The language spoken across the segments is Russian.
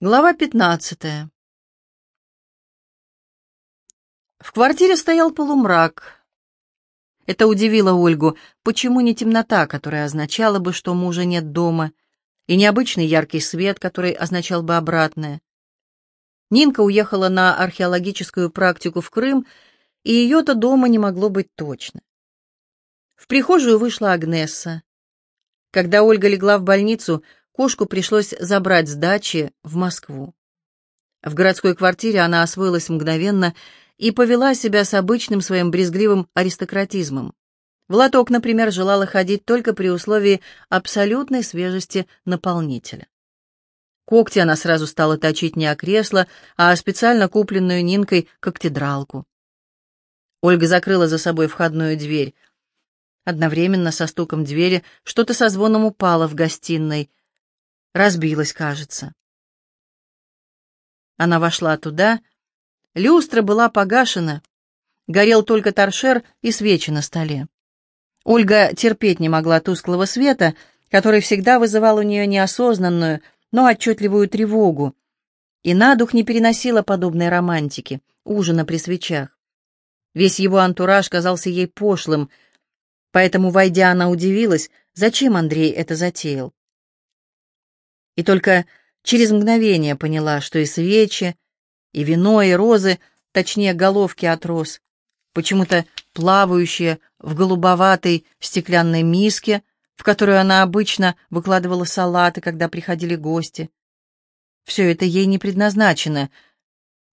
Глава 15. В квартире стоял полумрак. Это удивило Ольгу. Почему не темнота, которая означала бы, что мужа нет дома, и необычный яркий свет, который означал бы обратное? Нинка уехала на археологическую практику в Крым, и ее-то дома не могло быть точно. В прихожую вышла Агнесса. Когда Ольга легла в больницу, Кошку пришлось забрать с дачи в Москву. В городской квартире она освоилась мгновенно и повела себя с обычным своим брезгливым аристократизмом. В лоток, например, желала ходить только при условии абсолютной свежести наполнителя. Когти она сразу стала точить не о кресло, а о специально купленную Нинкой когтедралку. Ольга закрыла за собой входную дверь. Одновременно со стуком двери что-то со звоном упало в гостиной — Разбилась, кажется. Она вошла туда. Люстра была погашена. Горел только торшер и свечи на столе. Ольга терпеть не могла тусклого света, который всегда вызывал у нее неосознанную, но отчетливую тревогу, и на дух не переносила подобной романтики, ужина при свечах. Весь его антураж казался ей пошлым, поэтому, войдя, она удивилась, зачем Андрей это затеял и только через мгновение поняла, что и свечи, и вино, и розы, точнее головки от роз, почему-то плавающие в голубоватой стеклянной миске, в которую она обычно выкладывала салаты, когда приходили гости. Все это ей не предназначено,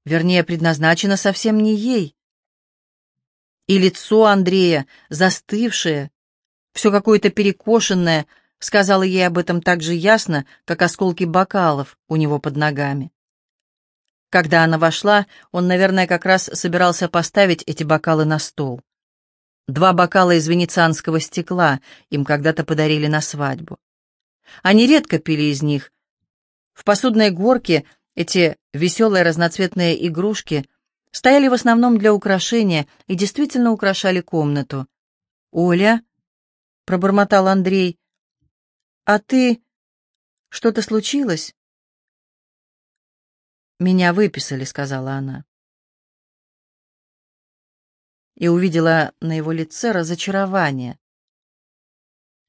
вернее, предназначено совсем не ей. И лицо Андрея, застывшее, все какое-то перекошенное, сказала ей об этом так же ясно, как осколки бокалов у него под ногами. Когда она вошла, он, наверное, как раз собирался поставить эти бокалы на стол. Два бокала из венецианского стекла им когда-то подарили на свадьбу. Они редко пили из них. В посудной горке эти веселые разноцветные игрушки стояли в основном для украшения и действительно украшали комнату. «Оля?» — пробормотал Андрей. «А ты... Что-то случилось?» «Меня выписали», — сказала она. И увидела на его лице разочарование.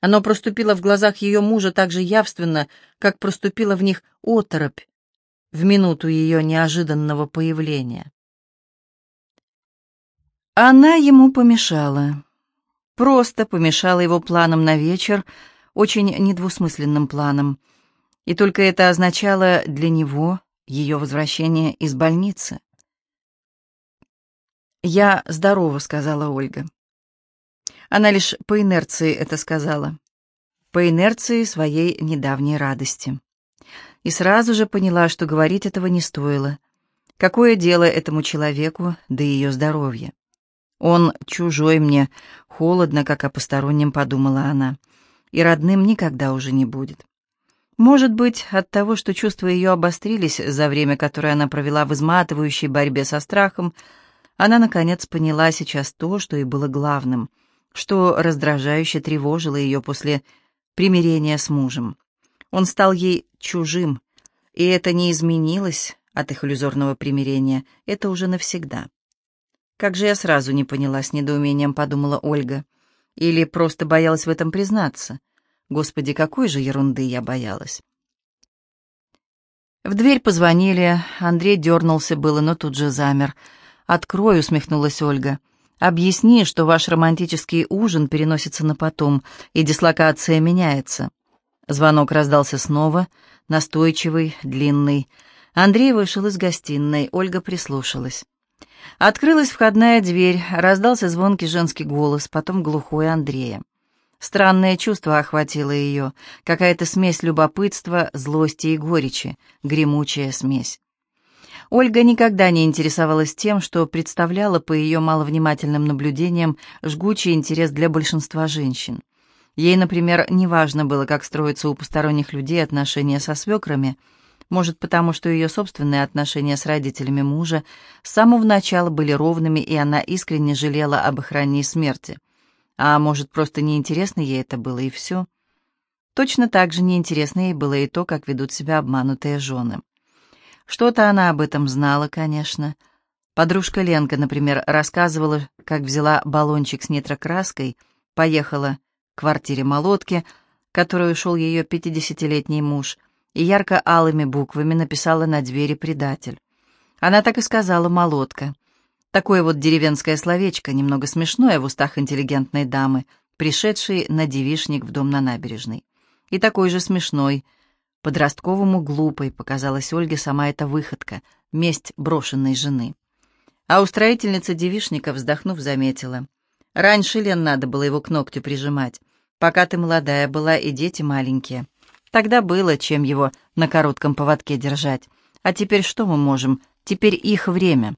Оно проступило в глазах ее мужа так же явственно, как проступила в них оторопь в минуту ее неожиданного появления. Она ему помешала. Просто помешала его планам на вечер, очень недвусмысленным планом. И только это означало для него ее возвращение из больницы. «Я здорова», — сказала Ольга. Она лишь по инерции это сказала. По инерции своей недавней радости. И сразу же поняла, что говорить этого не стоило. Какое дело этому человеку до ее здоровья? Он чужой мне, холодно, как о постороннем подумала она и родным никогда уже не будет. Может быть, от того, что чувства ее обострились за время, которое она провела в изматывающей борьбе со страхом, она, наконец, поняла сейчас то, что и было главным, что раздражающе тревожило ее после примирения с мужем. Он стал ей чужим, и это не изменилось от их иллюзорного примирения, это уже навсегда. «Как же я сразу не поняла, с недоумением подумала Ольга. Или просто боялась в этом признаться. Господи, какой же ерунды я боялась. В дверь позвонили, Андрей дернулся было, но тут же замер. «Открой», — усмехнулась Ольга. «Объясни, что ваш романтический ужин переносится на потом, и дислокация меняется». Звонок раздался снова, настойчивый, длинный. Андрей вышел из гостиной, Ольга прислушалась. Открылась входная дверь, раздался звонкий женский голос, потом глухой Андрея. Странное чувство охватило ее, какая-то смесь любопытства, злости и горечи, гремучая смесь. Ольга никогда не интересовалась тем, что представляла по ее маловнимательным наблюдениям жгучий интерес для большинства женщин. Ей, например, неважно было, как строятся у посторонних людей отношения со свекрами – может, потому что ее собственные отношения с родителями мужа с самого начала были ровными, и она искренне жалела об их смерти. А может, просто неинтересно ей это было, и все. Точно так же неинтересно ей было и то, как ведут себя обманутые жены. Что-то она об этом знала, конечно. Подружка Ленка, например, рассказывала, как взяла баллончик с нитрокраской, поехала к квартире Молотки, которую ушел ее пятидесятилетний муж, и ярко-алыми буквами написала на двери «предатель». Она так и сказала «молотка». Такое вот деревенское словечко, немного смешное в устах интеллигентной дамы, пришедшей на девишник в дом на набережной. И такой же смешной, подростковому глупой, показалась Ольге сама эта выходка, месть брошенной жены. А устроительница девишника, вздохнув, заметила. Раньше, Лен, надо было его к ногтю прижимать, пока ты молодая была и дети маленькие. Тогда было, чем его на коротком поводке держать. А теперь что мы можем? Теперь их время.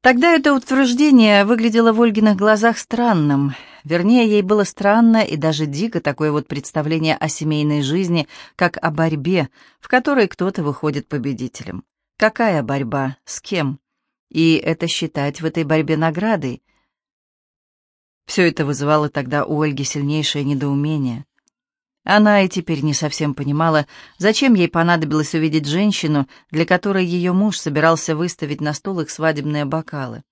Тогда это утверждение выглядело в Ольгиных глазах странным. Вернее, ей было странно и даже дико такое вот представление о семейной жизни, как о борьбе, в которой кто-то выходит победителем. Какая борьба? С кем? И это считать в этой борьбе наградой? Все это вызывало тогда у Ольги сильнейшее недоумение. Она и теперь не совсем понимала, зачем ей понадобилось увидеть женщину, для которой ее муж собирался выставить на стол их свадебные бокалы.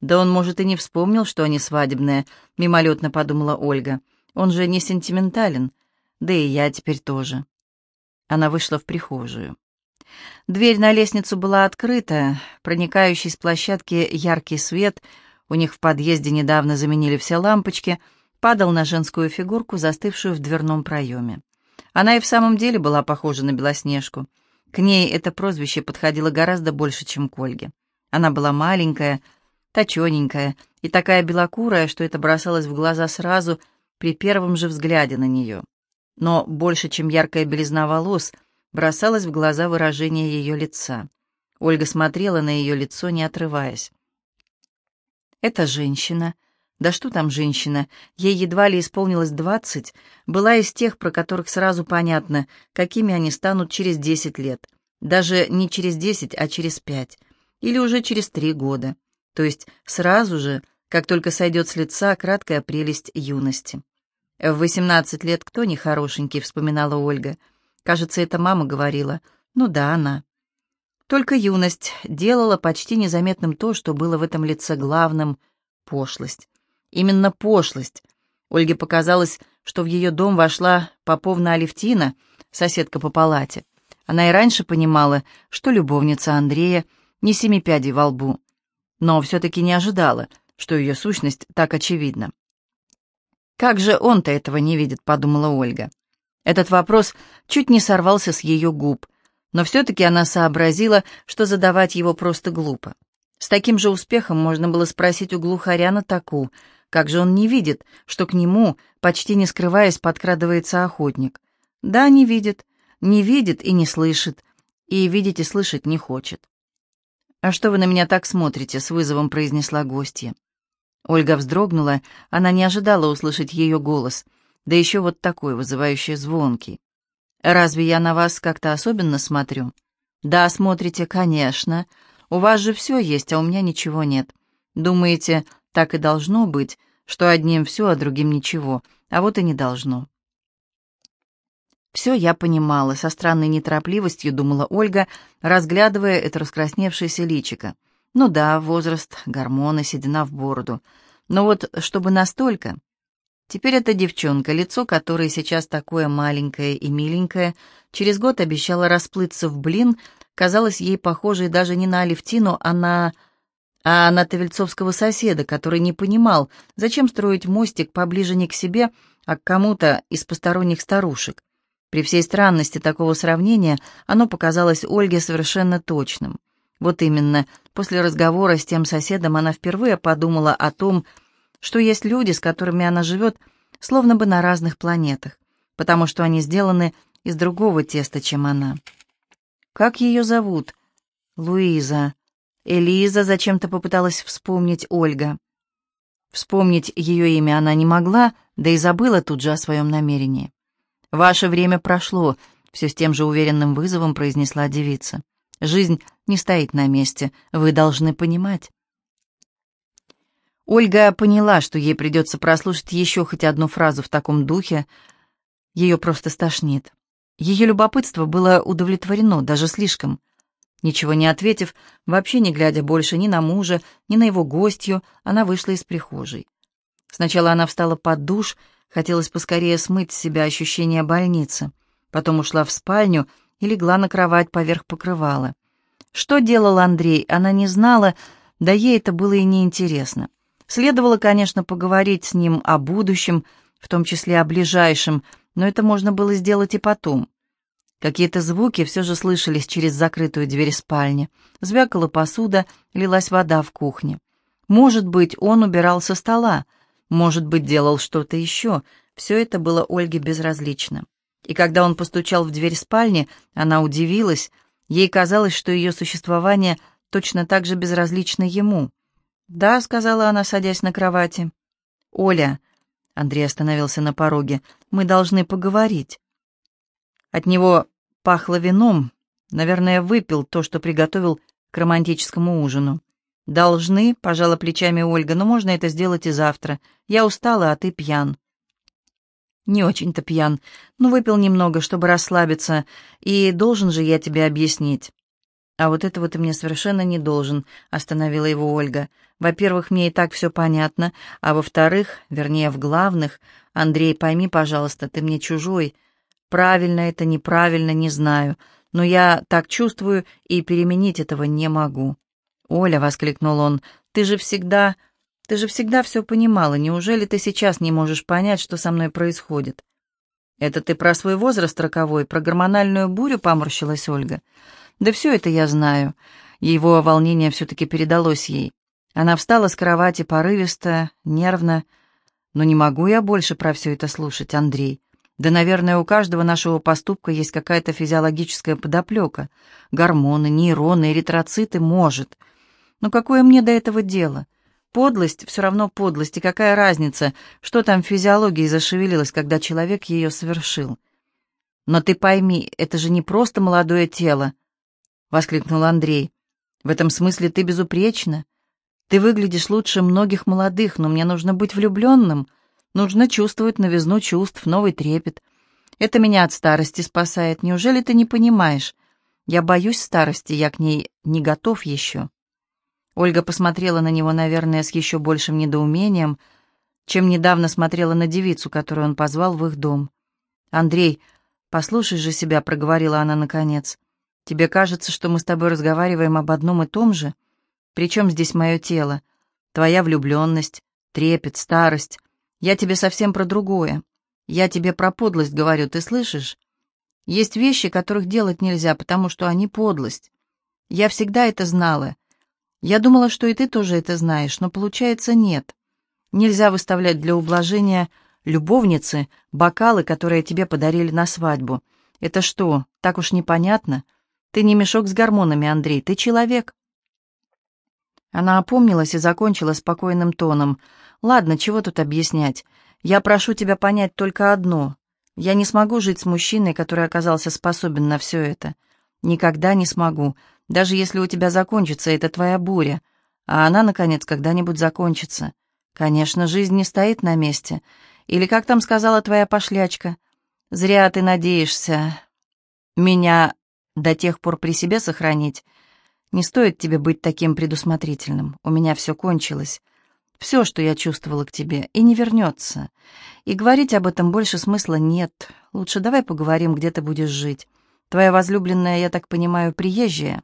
«Да он, может, и не вспомнил, что они свадебные», — мимолетно подумала Ольга. «Он же не сентиментален. Да и я теперь тоже». Она вышла в прихожую. Дверь на лестницу была открыта, проникающий с площадки яркий свет, у них в подъезде недавно заменили все лампочки — падал на женскую фигурку, застывшую в дверном проеме. Она и в самом деле была похожа на Белоснежку. К ней это прозвище подходило гораздо больше, чем к Ольге. Она была маленькая, точененькая и такая белокурая, что это бросалось в глаза сразу при первом же взгляде на нее. Но больше, чем яркая белизна волос, бросалось в глаза выражение ее лица. Ольга смотрела на ее лицо, не отрываясь. Эта женщина — да что там женщина, ей едва ли исполнилось двадцать, была из тех, про которых сразу понятно, какими они станут через десять лет. Даже не через десять, а через пять. Или уже через три года. То есть сразу же, как только сойдет с лица краткая прелесть юности. «В восемнадцать лет кто не хорошенький?» — вспоминала Ольга. Кажется, это мама говорила. Ну да, она. Только юность делала почти незаметным то, что было в этом лице главным — пошлость. Именно пошлость. Ольге показалось, что в ее дом вошла Поповна Алевтина, соседка по палате. Она и раньше понимала, что любовница Андрея не семи пядей во лбу, но все-таки не ожидала, что ее сущность так очевидна. «Как же он-то этого не видит?» — подумала Ольга. Этот вопрос чуть не сорвался с ее губ, но все-таки она сообразила, что задавать его просто глупо. С таким же успехом можно было спросить у глухаря на таку — как же он не видит, что к нему, почти не скрываясь, подкрадывается охотник? Да, не видит, не видит и не слышит, и видеть и слышать не хочет. «А что вы на меня так смотрите?» — с вызовом произнесла гостья. Ольга вздрогнула, она не ожидала услышать ее голос, да еще вот такой, вызывающий звонкий. «Разве я на вас как-то особенно смотрю?» «Да, смотрите, конечно. У вас же все есть, а у меня ничего нет. Думаете, так и должно быть, что одним все, а другим ничего, а вот и не должно. Все я понимала, со странной неторопливостью думала Ольга, разглядывая это раскрасневшееся личико. Ну да, возраст, гормоны, седина в бороду. Но вот чтобы настолько... Теперь эта девчонка, лицо которой сейчас такое маленькое и миленькое, через год обещала расплыться в блин, казалось ей похожей даже не на Алевтину, а на а на Тавельцовского соседа, который не понимал, зачем строить мостик поближе не к себе, а к кому-то из посторонних старушек. При всей странности такого сравнения оно показалось Ольге совершенно точным. Вот именно, после разговора с тем соседом она впервые подумала о том, что есть люди, с которыми она живет, словно бы на разных планетах, потому что они сделаны из другого теста, чем она. Как ее зовут? Луиза. Элиза зачем-то попыталась вспомнить Ольга. Вспомнить ее имя она не могла, да и забыла тут же о своем намерении. «Ваше время прошло», — все с тем же уверенным вызовом произнесла девица. «Жизнь не стоит на месте, вы должны понимать». Ольга поняла, что ей придется прослушать еще хоть одну фразу в таком духе, ее просто стошнит. Ее любопытство было удовлетворено, даже слишком. Ничего не ответив, вообще не глядя больше ни на мужа, ни на его гостью, она вышла из прихожей. Сначала она встала под душ, хотелось поскорее смыть с себя ощущение больницы. Потом ушла в спальню и легла на кровать поверх покрывала. Что делал Андрей, она не знала, да ей это было и неинтересно. Следовало, конечно, поговорить с ним о будущем, в том числе о ближайшем, но это можно было сделать и потом. Какие-то звуки все же слышались через закрытую дверь спальни. Звякала посуда, лилась вода в кухне. Может быть, он убирал со стола, может быть, делал что-то еще. Все это было Ольге безразлично. И когда он постучал в дверь спальни, она удивилась. Ей казалось, что ее существование точно так же безразлично ему. «Да», — сказала она, садясь на кровати. «Оля», — Андрей остановился на пороге, — «мы должны поговорить». От него пахло вином, наверное, выпил то, что приготовил к романтическому ужину. «Должны», — пожала плечами Ольга, — «но можно это сделать и завтра. Я устала, а ты пьян». «Не очень-то пьян, но выпил немного, чтобы расслабиться, и должен же я тебе объяснить». «А вот этого ты мне совершенно не должен», — остановила его Ольга. «Во-первых, мне и так все понятно, а во-вторых, вернее, в главных, Андрей, пойми, пожалуйста, ты мне чужой. Правильно это, неправильно, не знаю, но я так чувствую и переменить этого не могу». «Оля», — воскликнул он, — «ты же всегда... Ты же всегда все понимала. Неужели ты сейчас не можешь понять, что со мной происходит?» «Это ты про свой возраст роковой, про гормональную бурю?» — поморщилась Ольга. Да все это я знаю. Его волнение все-таки передалось ей. Она встала с кровати порывисто, нервно. Но не могу я больше про все это слушать, Андрей. Да, наверное, у каждого нашего поступка есть какая-то физиологическая подоплека. Гормоны, нейроны, эритроциты, может. Но какое мне до этого дело? Подлость все равно подлость, и какая разница, что там в физиологии зашевелилось, когда человек ее совершил? Но ты пойми, это же не просто молодое тело, — воскликнул Андрей. «В этом смысле ты безупречна. Ты выглядишь лучше многих молодых, но мне нужно быть влюбленным. Нужно чувствовать новизну чувств, новый трепет. Это меня от старости спасает. Неужели ты не понимаешь? Я боюсь старости, я к ней не готов еще». Ольга посмотрела на него, наверное, с еще большим недоумением, чем недавно смотрела на девицу, которую он позвал в их дом. «Андрей, послушай же себя», — проговорила она наконец. Тебе кажется, что мы с тобой разговариваем об одном и том же? Причем здесь мое тело? Твоя влюбленность, трепет, старость. Я тебе совсем про другое. Я тебе про подлость говорю, ты слышишь? Есть вещи, которых делать нельзя, потому что они подлость. Я всегда это знала. Я думала, что и ты тоже это знаешь, но получается нет. Нельзя выставлять для ублажения любовницы бокалы, которые тебе подарили на свадьбу. Это что, так уж непонятно?» Ты не мешок с гормонами, Андрей, ты человек. Она опомнилась и закончила спокойным тоном. «Ладно, чего тут объяснять? Я прошу тебя понять только одно. Я не смогу жить с мужчиной, который оказался способен на все это. Никогда не смогу, даже если у тебя закончится эта твоя буря. А она, наконец, когда-нибудь закончится. Конечно, жизнь не стоит на месте. Или как там сказала твоя пошлячка? Зря ты надеешься меня до тех пор при себе сохранить. Не стоит тебе быть таким предусмотрительным. У меня все кончилось. Все, что я чувствовала к тебе, и не вернется. И говорить об этом больше смысла нет. Лучше давай поговорим, где ты будешь жить. Твоя возлюбленная, я так понимаю, приезжая?»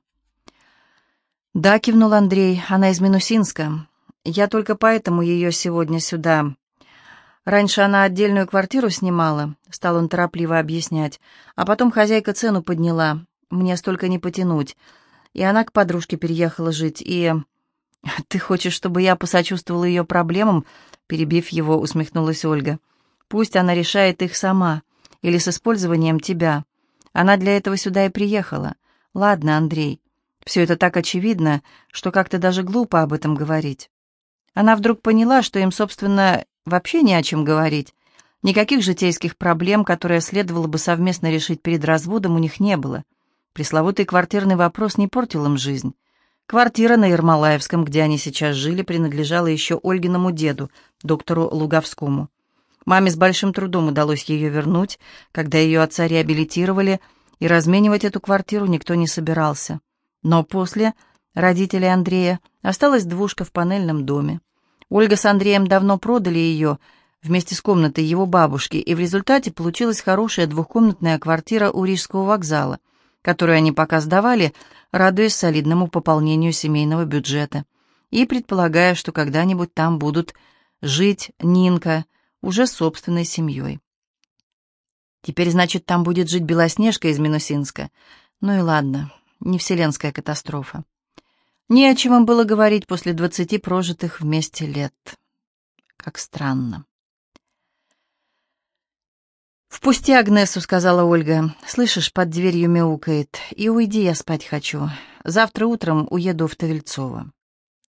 «Да», — кивнул Андрей, — «она из Минусинска. Я только поэтому ее сегодня сюда Раньше она отдельную квартиру снимала, стал он торопливо объяснять, а потом хозяйка цену подняла, мне столько не потянуть. И она к подружке переехала жить, и... «Ты хочешь, чтобы я посочувствовала ее проблемам?» Перебив его, усмехнулась Ольга. «Пусть она решает их сама, или с использованием тебя. Она для этого сюда и приехала. Ладно, Андрей, все это так очевидно, что как-то даже глупо об этом говорить». Она вдруг поняла, что им, собственно, вообще не о чем говорить. Никаких житейских проблем, которые следовало бы совместно решить перед разводом, у них не было. Пресловутый квартирный вопрос не портил им жизнь. Квартира на Ермолаевском, где они сейчас жили, принадлежала еще Ольгиному деду, доктору Луговскому. Маме с большим трудом удалось ее вернуть, когда ее отца реабилитировали, и разменивать эту квартиру никто не собирался. Но после родителей Андрея осталась двушка в панельном доме. Ольга с Андреем давно продали ее вместе с комнатой его бабушки, и в результате получилась хорошая двухкомнатная квартира у Рижского вокзала, которую они пока сдавали, радуясь солидному пополнению семейного бюджета и предполагая, что когда-нибудь там будут жить Нинка уже собственной семьей. Теперь, значит, там будет жить Белоснежка из Минусинска. Ну и ладно, не вселенская катастрофа. Не о чем им было говорить после двадцати прожитых вместе лет. Как странно. «Впусти Агнесу», — сказала Ольга. «Слышишь, под дверью мяукает. И уйди, я спать хочу. Завтра утром уеду в Тавельцово».